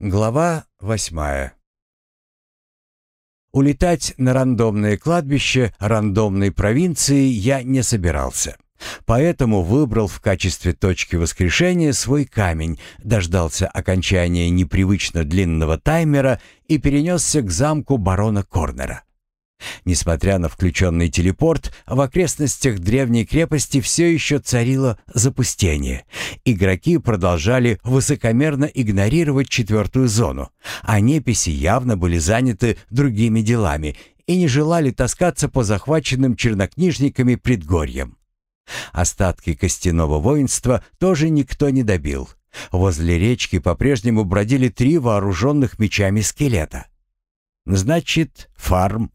Глава восьмая Улетать на рандомное кладбище рандомной провинции я не собирался. Поэтому выбрал в качестве точки воскрешения свой камень, дождался окончания непривычно длинного таймера и перенесся к замку барона Корнера. Несмотря на включенный телепорт, в окрестностях древней крепости все еще царило запустение. Игроки продолжали высокомерно игнорировать четвертую зону, а неписи явно были заняты другими делами и не желали таскаться по захваченным чернокнижниками предгорьям. Остатки костяного воинства тоже никто не добил. Возле речки по-прежнему бродили три вооруженных мечами скелета. Значит, фарм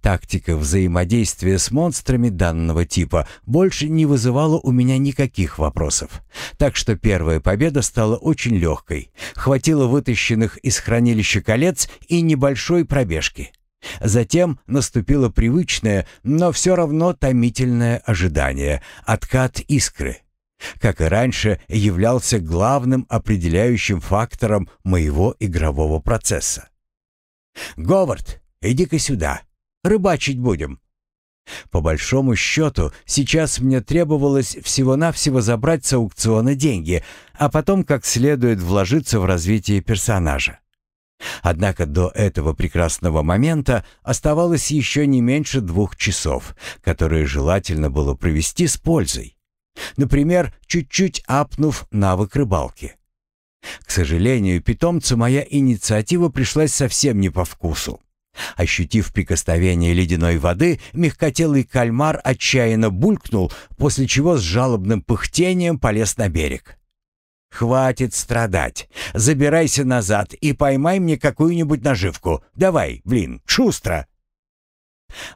Тактика взаимодействия с монстрами данного типа больше не вызывала у меня никаких вопросов. Так что первая победа стала очень легкой. Хватило вытащенных из хранилища колец и небольшой пробежки. Затем наступило привычное, но все равно томительное ожидание — откат искры. Как и раньше, являлся главным определяющим фактором моего игрового процесса. «Говард, иди-ка сюда!» Рыбачить будем». По большому счету, сейчас мне требовалось всего-навсего забрать с аукциона деньги, а потом как следует вложиться в развитие персонажа. Однако до этого прекрасного момента оставалось еще не меньше двух часов, которые желательно было провести с пользой. Например, чуть-чуть апнув навык рыбалки. К сожалению, питомцу моя инициатива пришлась совсем не по вкусу. Ощутив прикосновение ледяной воды, мягкотелый кальмар отчаянно булькнул, после чего с жалобным пыхтением полез на берег. «Хватит страдать. Забирайся назад и поймай мне какую-нибудь наживку. Давай, блин, шустро!»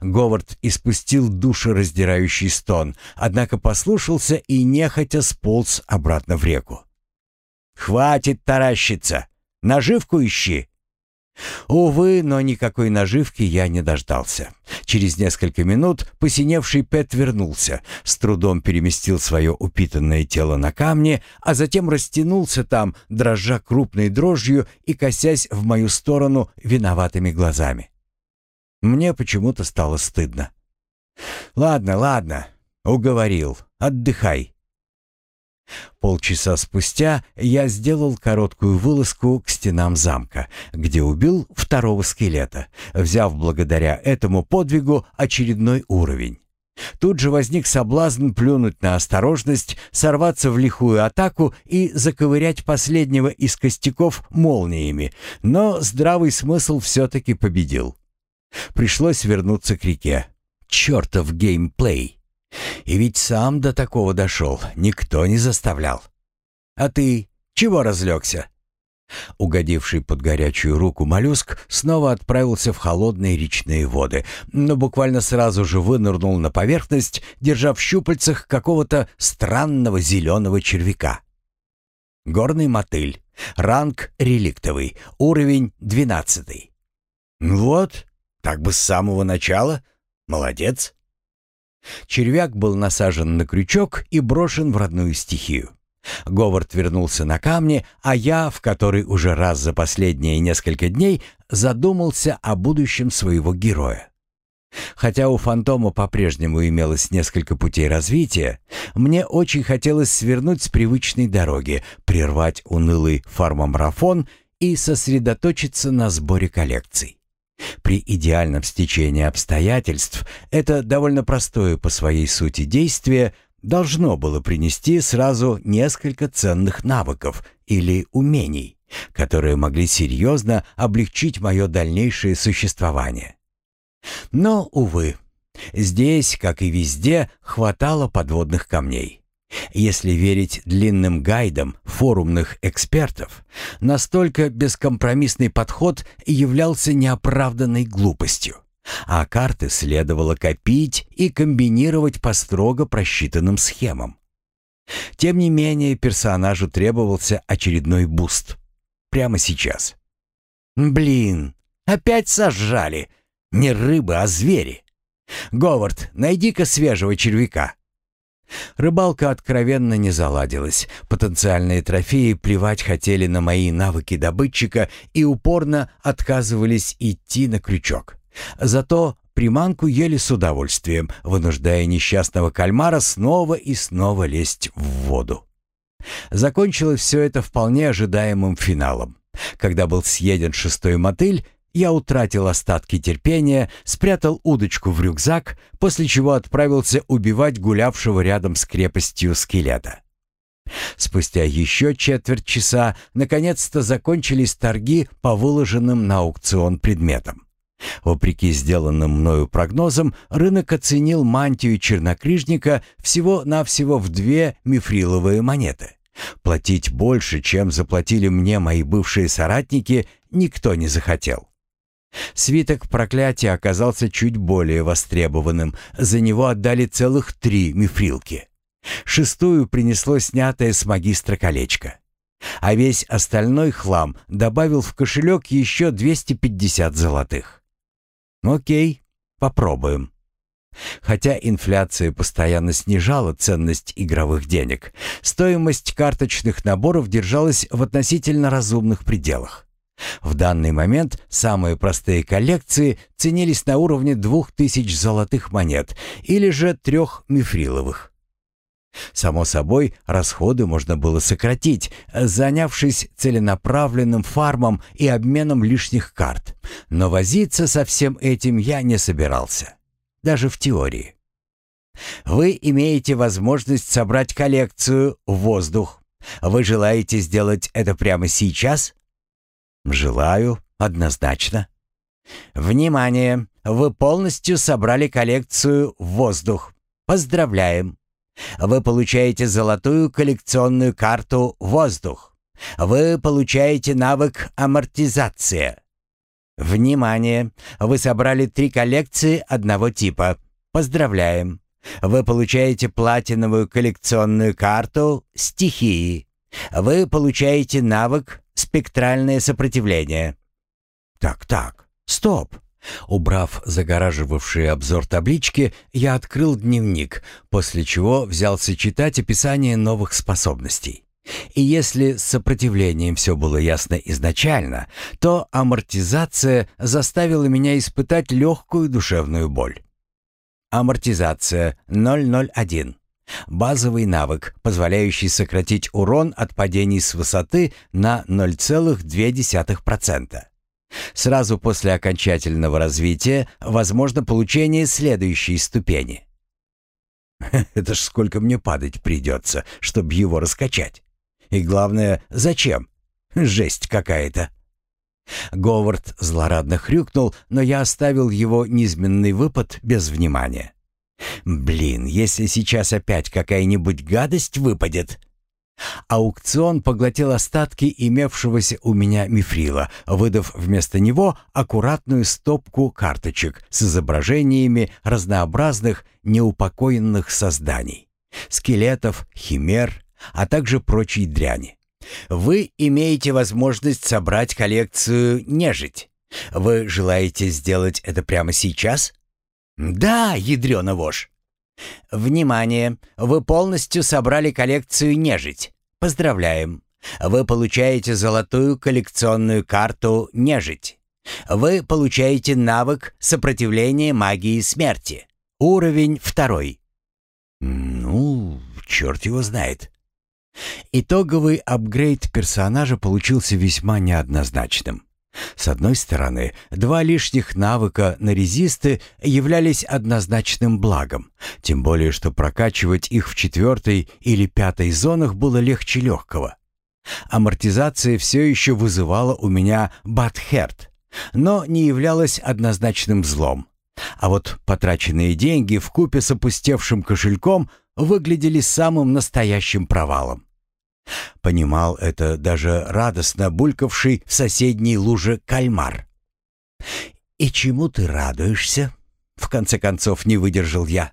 Говард испустил душераздирающий стон, однако послушался и нехотя сполз обратно в реку. «Хватит таращиться! Наживку ищи!» Увы, но никакой наживки я не дождался. Через несколько минут посиневший Пэт вернулся, с трудом переместил свое упитанное тело на камни, а затем растянулся там, дрожа крупной дрожью и косясь в мою сторону виноватыми глазами. Мне почему-то стало стыдно. «Ладно, ладно, уговорил, отдыхай. Полчаса спустя я сделал короткую вылазку к стенам замка, где убил второго скелета, взяв благодаря этому подвигу очередной уровень. Тут же возник соблазн плюнуть на осторожность, сорваться в лихую атаку и заковырять последнего из костяков молниями, но здравый смысл все-таки победил. Пришлось вернуться к реке. Чертов геймплей! И ведь сам до такого дошел, никто не заставлял. А ты чего разлегся?» Угодивший под горячую руку моллюск снова отправился в холодные речные воды, но буквально сразу же вынырнул на поверхность, держа в щупальцах какого-то странного зеленого червяка. Горный мотыль. Ранг реликтовый. Уровень двенадцатый. «Вот, так бы с самого начала. Молодец». Червяк был насажен на крючок и брошен в родную стихию. Говард вернулся на камни, а я, в который уже раз за последние несколько дней, задумался о будущем своего героя. Хотя у фантома по-прежнему имелось несколько путей развития, мне очень хотелось свернуть с привычной дороги, прервать унылый фармомарафон и сосредоточиться на сборе коллекций. При идеальном стечении обстоятельств это довольно простое по своей сути действие должно было принести сразу несколько ценных навыков или умений, которые могли серьезно облегчить мое дальнейшее существование. Но, увы, здесь, как и везде, хватало подводных камней. Если верить длинным гайдам форумных экспертов, настолько бескомпромиссный подход являлся неоправданной глупостью, а карты следовало копить и комбинировать по строго просчитанным схемам. Тем не менее, персонажу требовался очередной буст. Прямо сейчас. «Блин, опять сожрали! Не рыбы, а звери! Говард, найди-ка свежего червяка!» Рыбалка откровенно не заладилась. Потенциальные трофеи плевать хотели на мои навыки добытчика и упорно отказывались идти на крючок. Зато приманку ели с удовольствием, вынуждая несчастного кальмара снова и снова лезть в воду. Закончилось все это вполне ожидаемым финалом. Когда был съеден шестой мотыль, я утратил остатки терпения, спрятал удочку в рюкзак, после чего отправился убивать гулявшего рядом с крепостью скелета. Спустя еще четверть часа наконец-то закончились торги по выложенным на аукцион предметам. Вопреки сделанным мною прогнозам, рынок оценил мантию чернокнижника всего-навсего в две мифриловые монеты. Платить больше, чем заплатили мне мои бывшие соратники, никто не захотел. Свиток проклятия оказался чуть более востребованным. За него отдали целых три мифрилки. Шестую принесло снятое с магистра колечко. А весь остальной хлам добавил в кошелек еще 250 золотых. Окей, попробуем. Хотя инфляция постоянно снижала ценность игровых денег, стоимость карточных наборов держалась в относительно разумных пределах. В данный момент самые простые коллекции ценились на уровне двух тысяч золотых монет или же трех мифриловых. Само собой, расходы можно было сократить, занявшись целенаправленным фармом и обменом лишних карт. Но возиться со всем этим я не собирался. Даже в теории. Вы имеете возможность собрать коллекцию «Воздух». Вы желаете сделать это прямо сейчас? «Желаю, однозначно». «Внимание! Вы полностью собрали коллекцию «Воздух». Поздравляем! Вы получаете золотую коллекционную карту «Воздух». Вы получаете навык «Амортизация». Внимание! Вы собрали три коллекции одного типа. Поздравляем! Вы получаете платиновую коллекционную карту «Стихии». Вы получаете навык спектральное сопротивление. Так, так, стоп. Убрав загораживавшие обзор таблички, я открыл дневник, после чего взялся читать описание новых способностей. И если с сопротивлением все было ясно изначально, то амортизация заставила меня испытать легкую душевную боль. Амортизация 001. Базовый навык, позволяющий сократить урон от падений с высоты на 0,2%. Сразу после окончательного развития возможно получение следующей ступени. Это ж сколько мне падать придется, чтобы его раскачать. И главное, зачем? Жесть какая-то. Говард злорадно хрюкнул, но я оставил его низменный выпад без внимания. Блин, если сейчас опять какая-нибудь гадость выпадет. Аукцион поглотил остатки имевшегося у меня мифрила, выдав вместо него аккуратную стопку карточек с изображениями разнообразных неупокоенных созданий, скелетов, химер, а также прочей дряни. Вы имеете возможность собрать коллекцию нежить. Вы желаете сделать это прямо сейчас? «Да, ядрёна вошь!» «Внимание! Вы полностью собрали коллекцию нежить. Поздравляем! Вы получаете золотую коллекционную карту «Нежить». Вы получаете навык сопротивления магии смерти. Уровень второй. Ну, черт его знает. Итоговый апгрейд персонажа получился весьма неоднозначным. С одной стороны, два лишних навыка на резисты являлись однозначным благом, тем более что прокачивать их в четвертой или пятой зонах было легче легкого. Амортизация все еще вызывала у меня батхерт, но не являлась однозначным злом. А вот потраченные деньги в купе с опустевшим кошельком выглядели самым настоящим провалом. Понимал это даже радостно булькавший в соседней луже кальмар. «И чему ты радуешься?» В конце концов не выдержал я.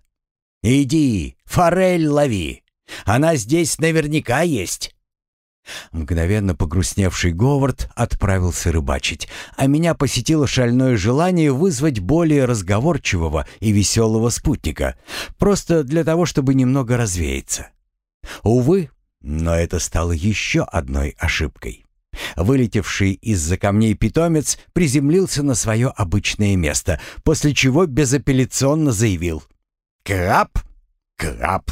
«Иди, форель лови! Она здесь наверняка есть!» Мгновенно погрустневший Говард отправился рыбачить, а меня посетило шальное желание вызвать более разговорчивого и веселого спутника, просто для того, чтобы немного развеяться. Увы, но это стало еще одной ошибкой. Вылетевший из-за камней питомец приземлился на свое обычное место, после чего безапелляционно заявил «Краб! Краб!».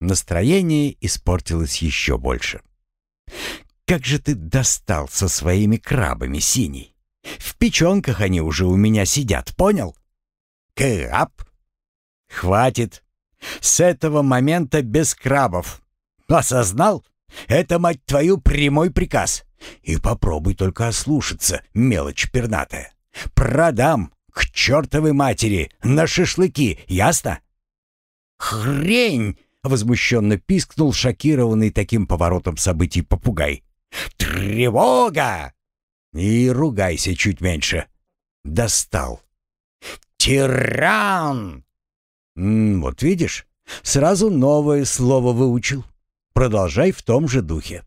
Настроение испортилось еще больше. «Как же ты достал со своими крабами, Синий? В печенках они уже у меня сидят, понял?» «Краб? Хватит. С этого момента без крабов. Осознал? Это, мать твою, прямой приказ. И попробуй только ослушаться, мелочь пернатая. Продам к чертовой матери на шашлыки, ясно?» «Хрень!» — возмущенно пискнул шокированный таким поворотом событий попугай. «Тревога!» «И ругайся чуть меньше». «Достал». «Тиран!» М «Вот видишь, сразу новое слово выучил. Продолжай в том же духе».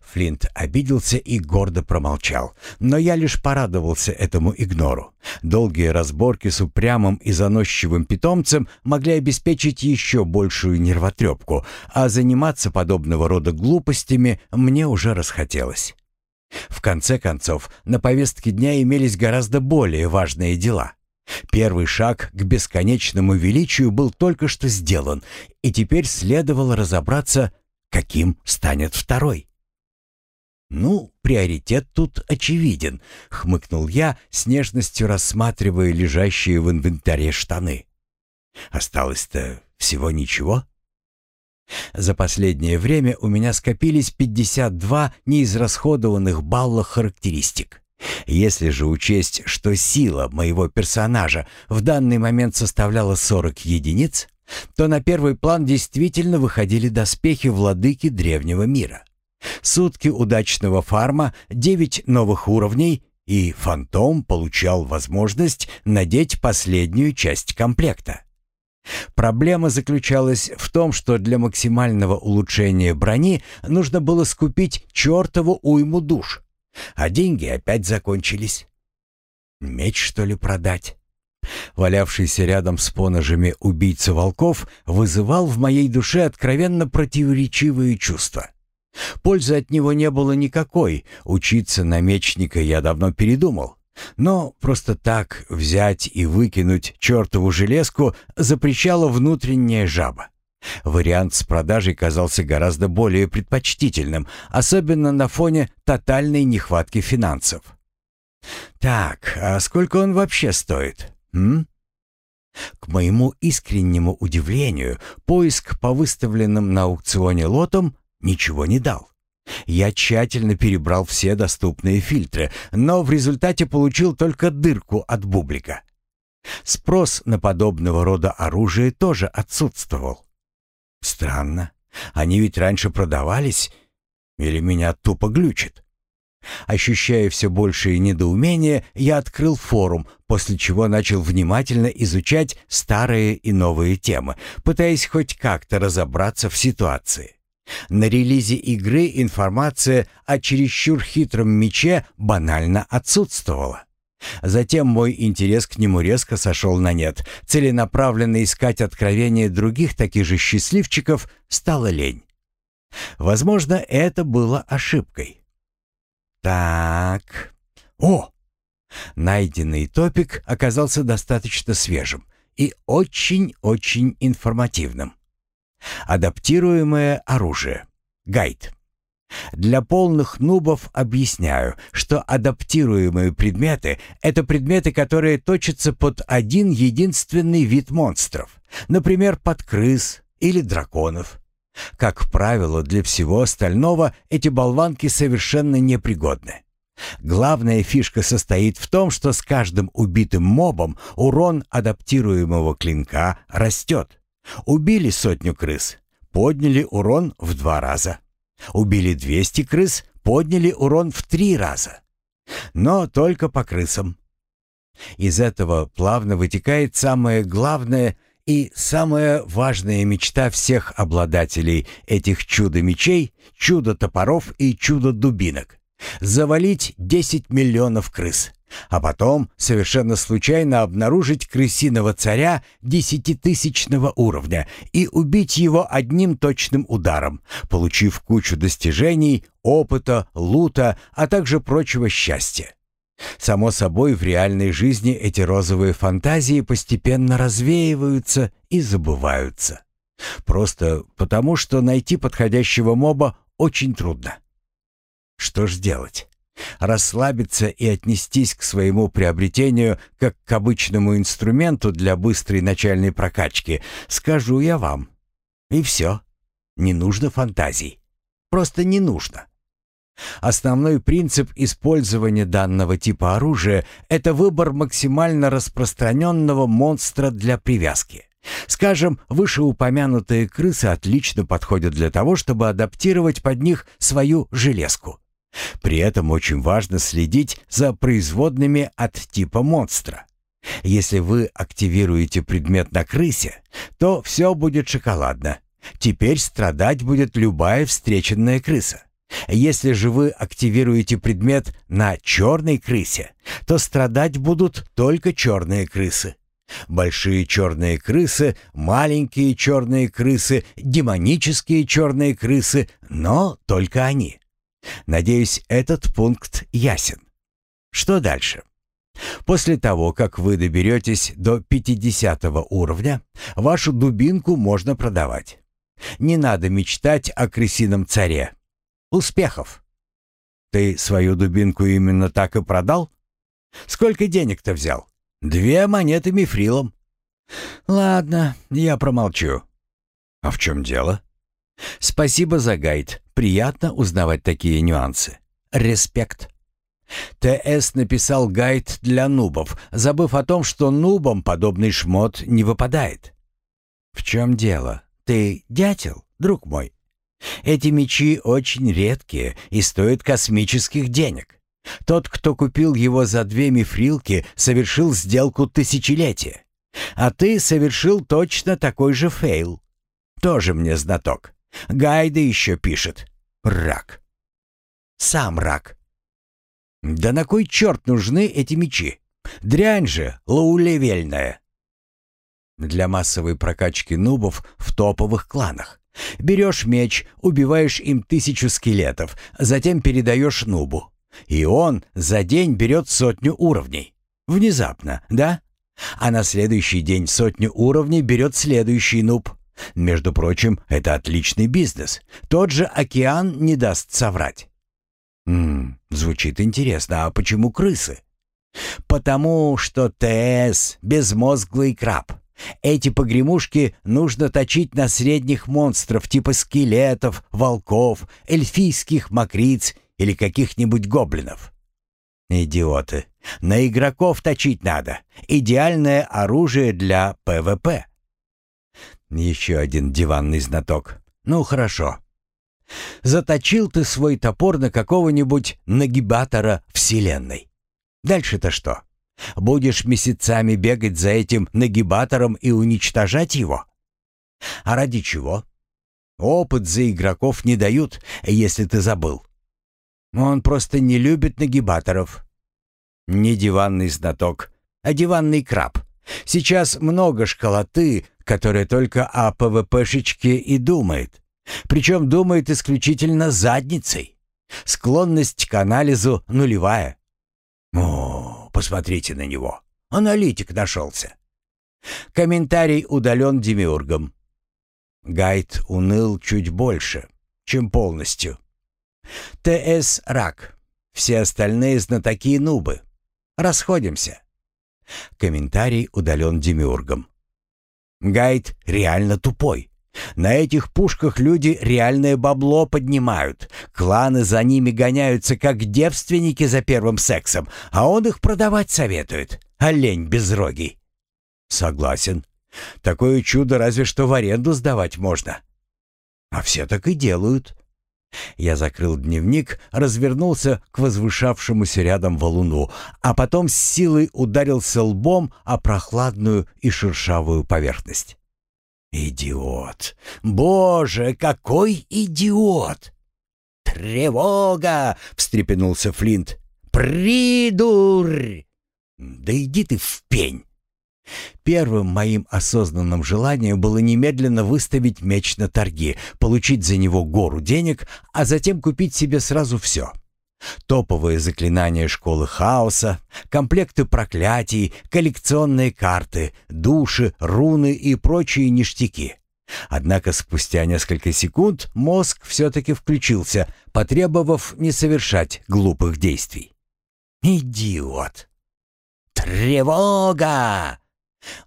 Флинт обиделся и гордо промолчал, но я лишь порадовался этому игнору. Долгие разборки с упрямым и заносчивым питомцем могли обеспечить еще большую нервотрепку, а заниматься подобного рода глупостями мне уже расхотелось. В конце концов, на повестке дня имелись гораздо более важные дела. Первый шаг к бесконечному величию был только что сделан, и теперь следовало разобраться, каким станет второй. «Ну, приоритет тут очевиден», — хмыкнул я, с нежностью рассматривая лежащие в инвентаре штаны. «Осталось-то всего ничего?» За последнее время у меня скопились 52 неизрасходованных балла характеристик. Если же учесть, что сила моего персонажа в данный момент составляла 40 единиц, то на первый план действительно выходили доспехи владыки древнего мира. Сутки удачного фарма, 9 новых уровней, и фантом получал возможность надеть последнюю часть комплекта. Проблема заключалась в том, что для максимального улучшения брони нужно было скупить чертову уйму душ, а деньги опять закончились. Меч, что ли, продать? Валявшийся рядом с поножами убийца волков вызывал в моей душе откровенно противоречивые чувства. Пользы от него не было никакой, учиться на мечника я давно передумал. Но просто так взять и выкинуть чертову железку запрещала внутренняя жаба. Вариант с продажей казался гораздо более предпочтительным, особенно на фоне тотальной нехватки финансов. «Так, а сколько он вообще стоит?» М? К моему искреннему удивлению, поиск по выставленным на аукционе лотам ничего не дал. Я тщательно перебрал все доступные фильтры, но в результате получил только дырку от бублика. Спрос на подобного рода оружие тоже отсутствовал. Странно. Они ведь раньше продавались. Или меня тупо глючит? Ощущая все большее недоумение, я открыл форум, после чего начал внимательно изучать старые и новые темы, пытаясь хоть как-то разобраться в ситуации. На релизе игры информация о чересчур хитром мече банально отсутствовала. Затем мой интерес к нему резко сошел на нет. Целенаправленно искать откровения других таких же счастливчиков стало лень. Возможно, это было ошибкой. Так. О! Найденный топик оказался достаточно свежим и очень-очень информативным. Адаптируемое оружие. Гайд. Для полных нубов объясняю, что адаптируемые предметы — это предметы, которые точатся под один единственный вид монстров, например, под крыс или драконов. Как правило, для всего остального эти болванки совершенно непригодны. Главная фишка состоит в том, что с каждым убитым мобом урон адаптируемого клинка растет. Убили сотню крыс, подняли урон в два раза. Убили 200 крыс, подняли урон в три раза. Но только по крысам. Из этого плавно вытекает самое главное И самая важная мечта всех обладателей этих чудо-мечей, чудо-топоров и чудо-дубинок — завалить 10 миллионов крыс, а потом совершенно случайно обнаружить крысиного царя десятитысячного уровня и убить его одним точным ударом, получив кучу достижений, опыта, лута, а также прочего счастья. Само собой, в реальной жизни эти розовые фантазии постепенно развеиваются и забываются. Просто потому, что найти подходящего моба очень трудно. Что ж делать? Расслабиться и отнестись к своему приобретению как к обычному инструменту для быстрой начальной прокачки, скажу я вам. И все. Не нужно фантазий. Просто не нужно. Основной принцип использования данного типа оружия – это выбор максимально распространенного монстра для привязки. Скажем, вышеупомянутые крысы отлично подходят для того, чтобы адаптировать под них свою железку. При этом очень важно следить за производными от типа монстра. Если вы активируете предмет на крысе, то все будет шоколадно. Теперь страдать будет любая встреченная крыса. Если же вы активируете предмет на черной крысе, то страдать будут только черные крысы. Большие черные крысы, маленькие черные крысы, демонические черные крысы, но только они. Надеюсь, этот пункт ясен. Что дальше? После того, как вы доберетесь до 50 уровня, вашу дубинку можно продавать. Не надо мечтать о крысином царе. Успехов! Ты свою дубинку именно так и продал? Сколько денег-то взял? Две монеты мифрилом. Ладно, я промолчу. А в чем дело? Спасибо за гайд. Приятно узнавать такие нюансы. Респект. ТС написал гайд для нубов, забыв о том, что нубам подобный шмот не выпадает. В чем дело? Ты дятел, друг мой? Эти мечи очень редкие и стоят космических денег. Тот, кто купил его за две мифрилки, совершил сделку тысячелетия. А ты совершил точно такой же фейл. Тоже мне знаток. Гайды еще пишет. Рак. Сам рак. Да на кой черт нужны эти мечи? Дрянь же, лаулевельная. Для массовой прокачки нубов в топовых кланах. Берешь меч, убиваешь им тысячу скелетов, затем передаешь нубу. И он за день берет сотню уровней. Внезапно, да? А на следующий день сотню уровней берет следующий нуб. Между прочим, это отличный бизнес. Тот же океан не даст соврать. Ммм, звучит интересно. А почему крысы? Потому что ТС — безмозглый краб. Эти погремушки нужно точить на средних монстров типа скелетов, волков, эльфийских мокриц или каких-нибудь гоблинов. Идиоты. На игроков точить надо. Идеальное оружие для ПВП. Еще один диванный знаток. Ну, хорошо. Заточил ты свой топор на какого-нибудь нагибатора Вселенной. Дальше-то что? Будешь месяцами бегать за этим нагибатором и уничтожать его? А ради чего? Опыт за игроков не дают, если ты забыл. Он просто не любит нагибаторов. Не диванный знаток, а диванный краб. Сейчас много школоты, которая только о ПВПшечке и думает. Причем думает исключительно задницей. Склонность к анализу нулевая. О, посмотрите на него. Аналитик нашелся. Комментарий удален демиургом. Гайд уныл чуть больше, чем полностью. ТС рак. Все остальные знатоки нубы. Расходимся. Комментарий удален демиургом. Гайд реально тупой. На этих пушках люди реальное бабло поднимают. Кланы за ними гоняются, как девственники за первым сексом, а он их продавать советует. Олень безрогий. Согласен. Такое чудо разве что в аренду сдавать можно. А все так и делают. Я закрыл дневник, развернулся к возвышавшемуся рядом валуну, а потом с силой ударился лбом о прохладную и шершавую поверхность. «Идиот! Боже, какой идиот!» «Тревога!» — встрепенулся Флинт. «Придурь!» «Да иди ты в пень!» Первым моим осознанным желанием было немедленно выставить меч на торги, получить за него гору денег, а затем купить себе сразу все. Топовые заклинания школы хаоса, комплекты проклятий, коллекционные карты, души, руны и прочие ништяки. Однако спустя несколько секунд мозг все-таки включился, потребовав не совершать глупых действий. «Идиот!» «Тревога!»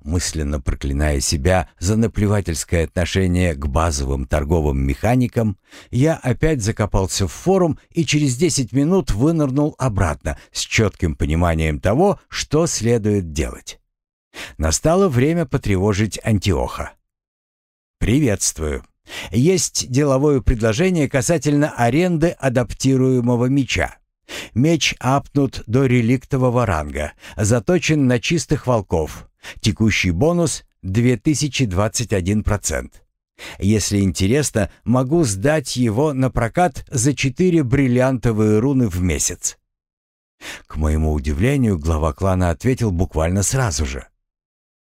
Мысленно проклиная себя за наплевательское отношение к базовым торговым механикам, я опять закопался в форум и через 10 минут вынырнул обратно с четким пониманием того, что следует делать. Настало время потревожить Антиоха. «Приветствую. Есть деловое предложение касательно аренды адаптируемого меча. Меч апнут до реликтового ранга, заточен на чистых волков. Текущий бонус 2021%. Если интересно, могу сдать его на прокат за 4 бриллиантовые руны в месяц. К моему удивлению, глава клана ответил буквально сразу же.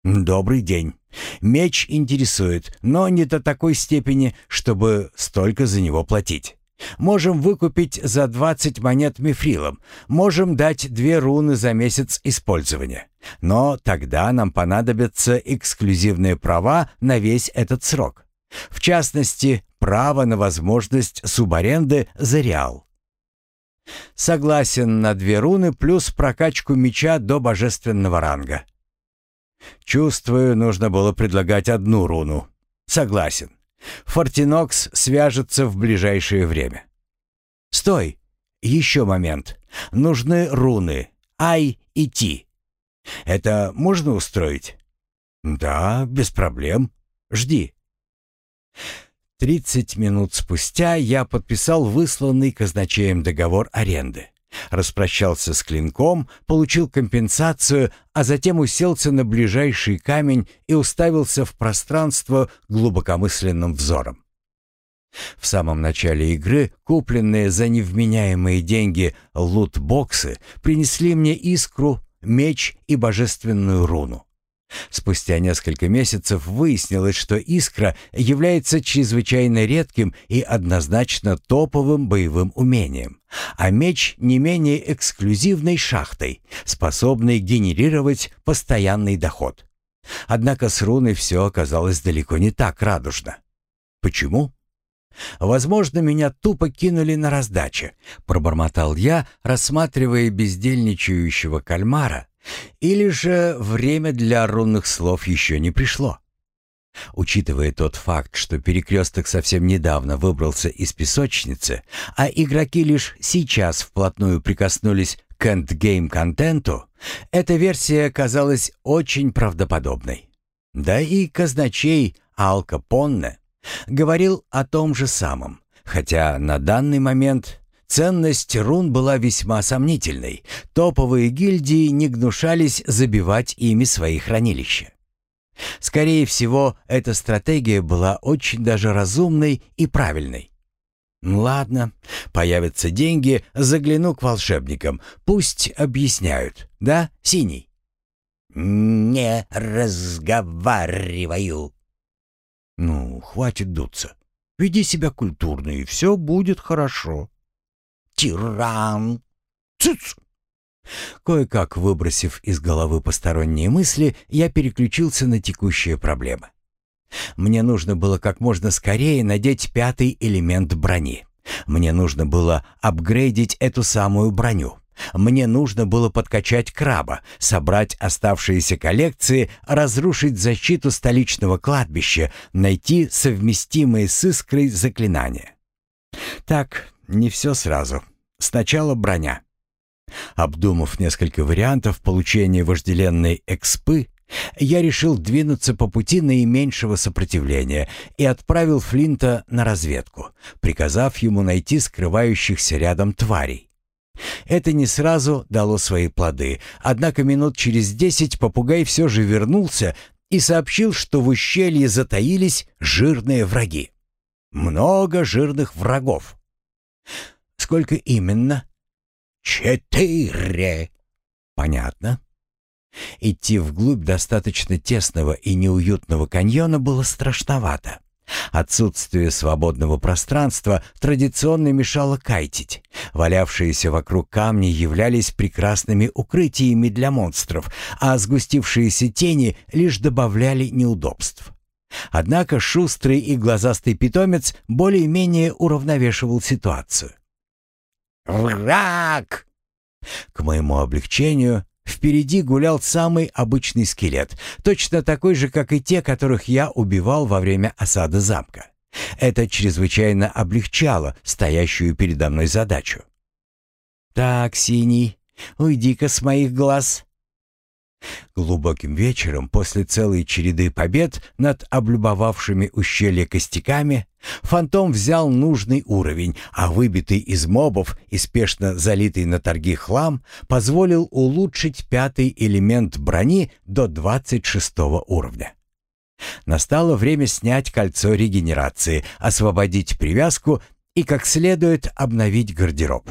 «Добрый день. Меч интересует, но не до такой степени, чтобы столько за него платить. Можем выкупить за 20 монет мифрилом, можем дать две руны за месяц использования. Но тогда нам понадобятся эксклюзивные права на весь этот срок. В частности, право на возможность субаренды за реал. Согласен на две руны плюс прокачку меча до божественного ранга. Чувствую, нужно было предлагать одну руну. Согласен. Фортинокс свяжется в ближайшее время. Стой! Еще момент. Нужны руны Ай и Ти. Это можно устроить? Да, без проблем. Жди. Тридцать минут спустя я подписал высланный казначеем договор аренды. Распрощался с клинком, получил компенсацию, а затем уселся на ближайший камень и уставился в пространство глубокомысленным взором. В самом начале игры купленные за невменяемые деньги лут-боксы принесли мне искру, меч и божественную руну. Спустя несколько месяцев выяснилось, что искра является чрезвычайно редким и однозначно топовым боевым умением, а меч не менее эксклюзивной шахтой, способной генерировать постоянный доход. Однако с руной все оказалось далеко не так радужно. Почему? «Возможно, меня тупо кинули на раздаче», — пробормотал я, рассматривая бездельничающего кальмара, или же время для рунных слов еще не пришло. Учитывая тот факт, что перекресток совсем недавно выбрался из песочницы, а игроки лишь сейчас вплотную прикоснулись к эндгейм-контенту, эта версия казалась очень правдоподобной. Да и казначей Алка Понне говорил о том же самом, хотя на данный момент Ценность рун была весьма сомнительной. Топовые гильдии не гнушались забивать ими свои хранилища. Скорее всего, эта стратегия была очень даже разумной и правильной. «Ладно, появятся деньги, загляну к волшебникам, пусть объясняют, да, Синий?» «Не разговариваю». «Ну, хватит дуться. Веди себя культурно, и все будет хорошо» тиран! Цыц!» Кое-как выбросив из головы посторонние мысли, я переключился на текущие проблемы. Мне нужно было как можно скорее надеть пятый элемент брони. Мне нужно было апгрейдить эту самую броню. Мне нужно было подкачать краба, собрать оставшиеся коллекции, разрушить защиту столичного кладбища, найти совместимые с искрой заклинания. Так, не все сразу. Сначала броня. Обдумав несколько вариантов получения вожделенной экспы, Я решил двинуться по пути наименьшего сопротивления и отправил Флинта на разведку, приказав ему найти скрывающихся рядом тварей. Это не сразу дало свои плоды, однако минут через десять попугай все же вернулся и сообщил, что в ущелье затаились жирные враги. Много жирных врагов. Сколько именно? Четыре. Понятно. Идти вглубь достаточно тесного и неуютного каньона было страшновато. Отсутствие свободного пространства традиционно мешало кайтить. Валявшиеся вокруг камни являлись прекрасными укрытиями для монстров, а сгустившиеся тени лишь добавляли неудобств. Однако шустрый и глазастый питомец более-менее уравновешивал ситуацию. «Враг!» К моему облегчению Впереди гулял самый обычный скелет, точно такой же, как и те, которых я убивал во время осады замка. Это чрезвычайно облегчало стоящую передо мной задачу. «Так, Синий, уйди-ка с моих глаз», Глубоким вечером, после целой череды побед над облюбовавшими ущелье костяками, фантом взял нужный уровень, а выбитый из мобов и спешно залитый на торги хлам позволил улучшить пятый элемент брони до 26 уровня. Настало время снять кольцо регенерации, освободить привязку и как следует обновить гардероб.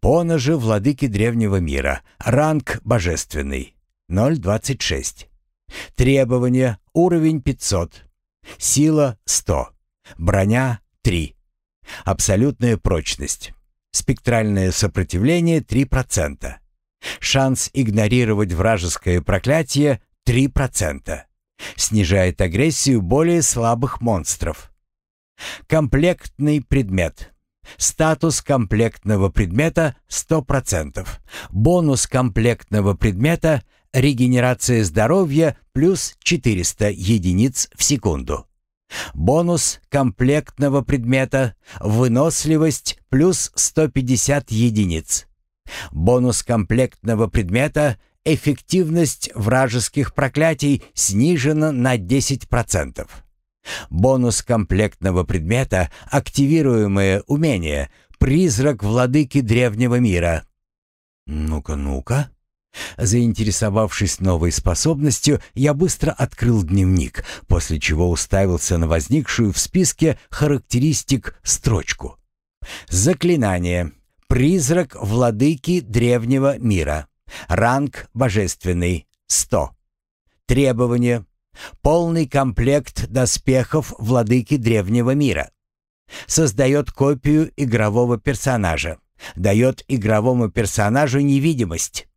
Поножи владыки древнего мира. Ранг божественный. 0.26. Требования. Уровень 500. Сила 100. Броня 3. Абсолютная прочность. Спектральное сопротивление 3%. Шанс игнорировать вражеское проклятие 3%. Снижает агрессию более слабых монстров. Комплектный предмет. Статус комплектного предмета 100%. Бонус комплектного предмета регенерация здоровья плюс 400 единиц в секунду. Бонус комплектного предмета выносливость плюс 150 единиц. Бонус комплектного предмета эффективность вражеских проклятий снижена на 10%. Бонус комплектного предмета «Активируемое умение. Призрак владыки древнего мира». «Ну-ка, ну-ка». Заинтересовавшись новой способностью, я быстро открыл дневник, после чего уставился на возникшую в списке характеристик строчку. Заклинание. Призрак владыки древнего мира. Ранг божественный. 100. Требование. Полный комплект доспехов владыки древнего мира. Создает копию игрового персонажа. Дает игровому персонажу невидимость.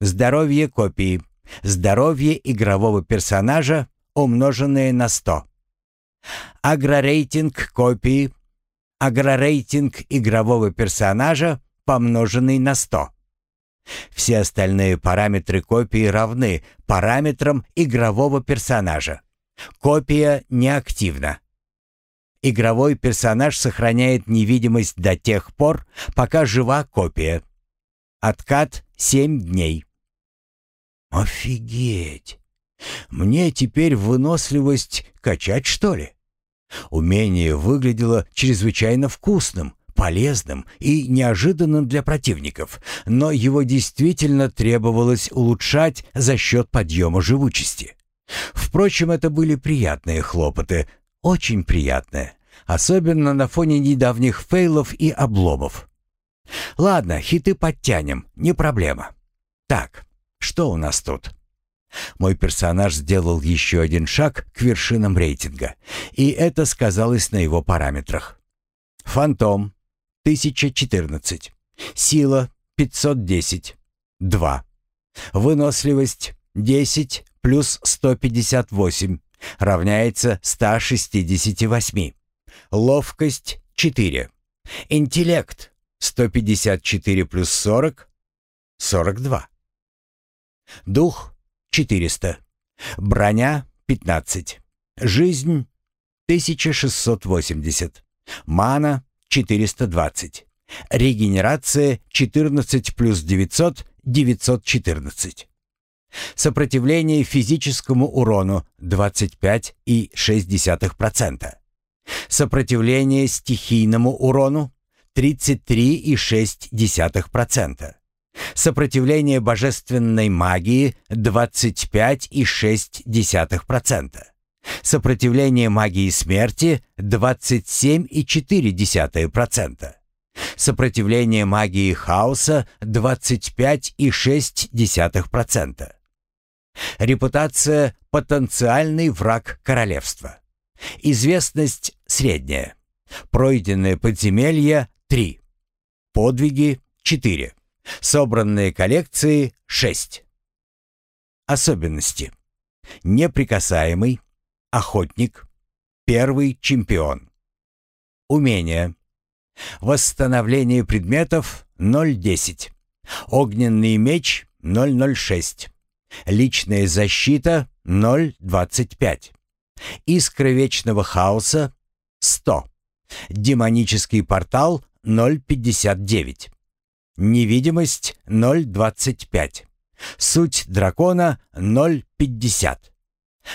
Здоровье копии. Здоровье игрового персонажа, умноженное на 100. Агрорейтинг копии. Агрорейтинг игрового персонажа, помноженный на 100. Все остальные параметры копии равны параметрам игрового персонажа. Копия неактивна. Игровой персонаж сохраняет невидимость до тех пор, пока жива копия. Откат 7 дней. Офигеть! Мне теперь выносливость качать, что ли? Умение выглядело чрезвычайно вкусным, полезным и неожиданным для противников, но его действительно требовалось улучшать за счет подъема живучести. Впрочем, это были приятные хлопоты, очень приятные, особенно на фоне недавних фейлов и обломов. Ладно, хиты подтянем, не проблема. Так, что у нас тут? Мой персонаж сделал еще один шаг к вершинам рейтинга, и это сказалось на его параметрах. Фантом 1014. Сила 510. 2. Выносливость 10 плюс 158 равняется 168. Ловкость 4. Интеллект 154 плюс 40 42. Дух 400. Броня 15. Жизнь 1680. Мана 420. Регенерация 14 плюс 900 914. Сопротивление физическому урону 25,6%. Сопротивление стихийному урону 33,6%. Сопротивление божественной магии 25,6%. Сопротивление магии смерти 27,4%. Сопротивление магии хаоса 25,6%. Репутация потенциальный враг королевства. Известность средняя. Пройденное подземелье 3. Подвиги 4. Собранные коллекции 6. Особенности. Неприкасаемый, охотник, первый чемпион. Умения. Восстановление предметов 0.10. Огненный меч 0.06. Личная защита 0.25. Искра вечного хаоса 100. Демонический портал 0.59. Невидимость 0.25. Суть дракона 0.50.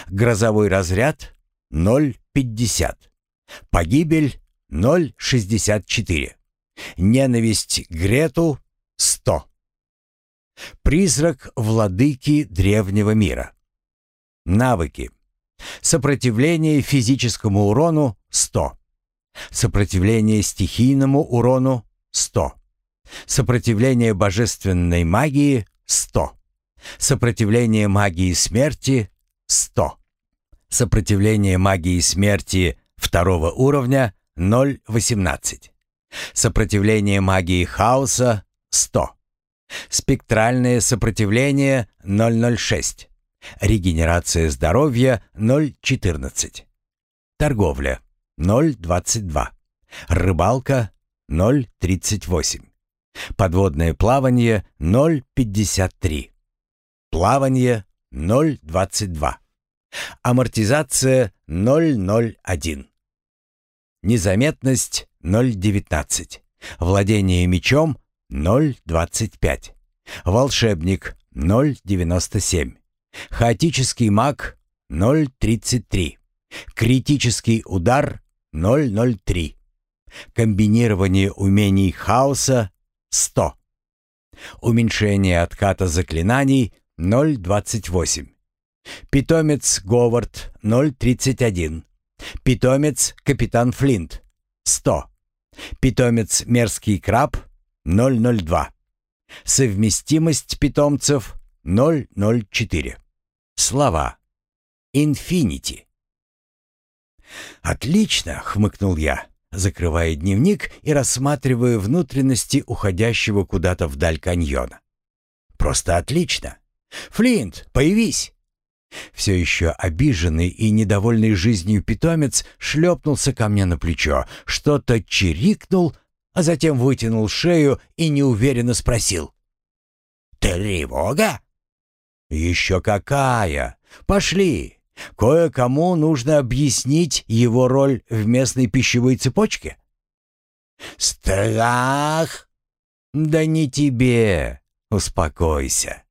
Грозовой разряд 0.50. Погибель 0.64. Ненависть Грету 100. Призрак владыки древнего мира. Навыки. Сопротивление физическому урону 100. Сопротивление стихийному урону 100. Сопротивление божественной магии 100. Сопротивление магии смерти 100. Сопротивление магии смерти второго уровня 0.18. Сопротивление магии хаоса 100. Спектральное сопротивление 006. Регенерация здоровья 014. Торговля 022. Рыбалка 038. Подводное плавание 053. Плавание 022. Амортизация 001. Незаметность 019. Владение мечом 025. Волшебник 097. Хаотический маг 033. Критический удар 003. Комбинирование умений хаоса 100. Уменьшение отката заклинаний 028. Питомец Говард 031. Питомец Капитан Флинт 100. Питомец Мерзкий Краб 002. Совместимость питомцев 004. Слова. Инфинити. «Отлично!» — хмыкнул я, закрывая дневник и рассматривая внутренности уходящего куда-то вдаль каньона. «Просто отлично! Флинт, появись!» Все еще обиженный и недовольный жизнью питомец шлепнулся ко мне на плечо, что-то чирикнул, а затем вытянул шею и неуверенно спросил. «Тревога?» «Еще какая! Пошли! Кое-кому нужно объяснить его роль в местной пищевой цепочке». «Страх?» «Да не тебе! Успокойся!»